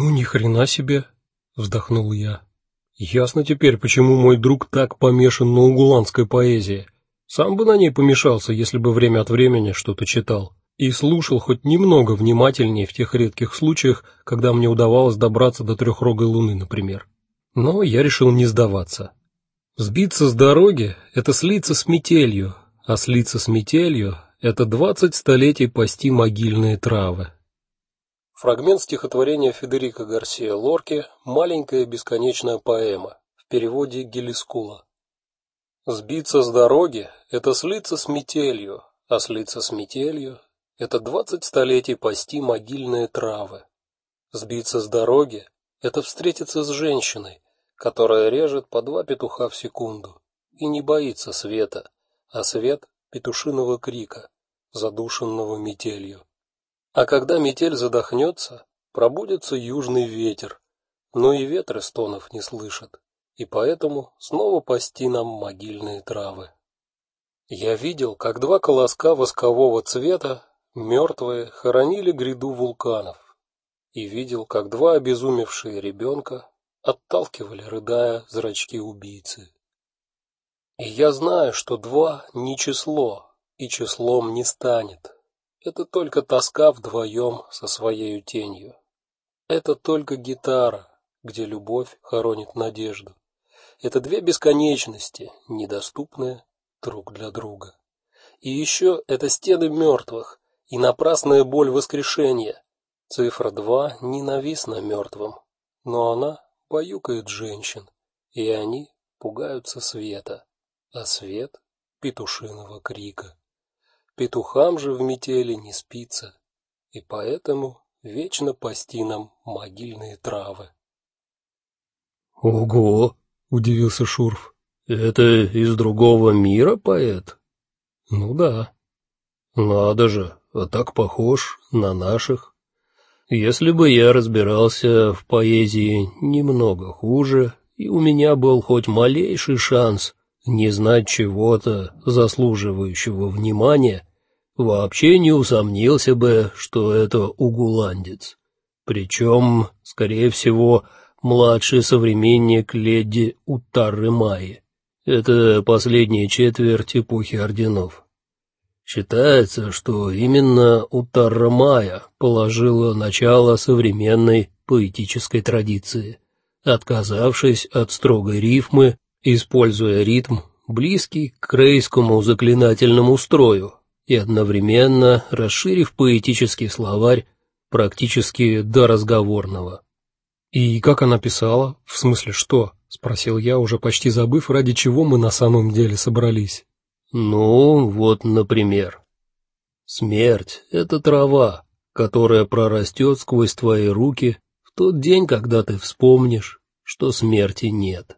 Ну ни хрена себе, вздохнул я. Ясно теперь, почему мой друг так помешан на угуланской поэзии. Сам бы на ней помешался, если бы время от времени что-то читал и слушал хоть немного внимательнее в тех редких случаях, когда мне удавалось добраться до трехрогой луны, например. Но я решил не сдаваться. Сбиться с дороги это слиться с метелью, а слиться с метелью это двадцать столетий пасти могильные травы. Фрагмент стихотворения Федерико Гарсия Лорки Маленькая бесконечная поэма в переводе Гелискула. Сбиться с дороги это слиться с метелью, а слиться с метелью это двадцать столетий пасти могильные травы. Сбиться с дороги это встретиться с женщиной, которая режет по два петуха в секунду и не боится света, а свет петушиного крика, задушенного метелью. А когда метель задохнется, пробудется южный ветер, но и ветры стонов не слышит, и поэтому снова пасти нам могильные травы. Я видел, как два колоска воскового цвета, мертвые, хоронили гряду вулканов, и видел, как два обезумевшие ребенка отталкивали, рыдая, зрачки убийцы. И я знаю, что два не число, и числом не станет. Это только тоска вдвоем со своей тенью. Это только гитара, где любовь хоронит надежду. Это две бесконечности, недоступные друг для друга. И еще это стены мертвых и напрасная боль воскрешения. Цифра два ненавистна мертвым, но она баюкает женщин, и они пугаются света, а свет петушиного крика. Петухам же в метели не спится, и поэтому вечно пасти нам могильные травы. Ого, удивился Шурф. Это из другого мира поэт? Ну да. Надо же, а так похож на наших. Если бы я разбирался в поэзии немного хуже, и у меня был хоть малейший шанс не знать чего-то заслуживающего внимания, вообще не усомнился бы, что это угуландец. Причем, скорее всего, младший современник леди Утары Майи. Это последняя четверть эпохи орденов. Считается, что именно Утара Майя положила начало современной поэтической традиции, отказавшись от строгой рифмы, используя ритм, близкий к крейскому заклинательному строю, и одновременно расширив поэтический словарь практически до разговорного. И как она писала? В смысле, что? спросил я, уже почти забыв, ради чего мы на самом деле собрались. Ну, вот, например, смерть это трава, которая прорастет сквозь твои руки в тот день, когда ты вспомнишь, что смерти нет.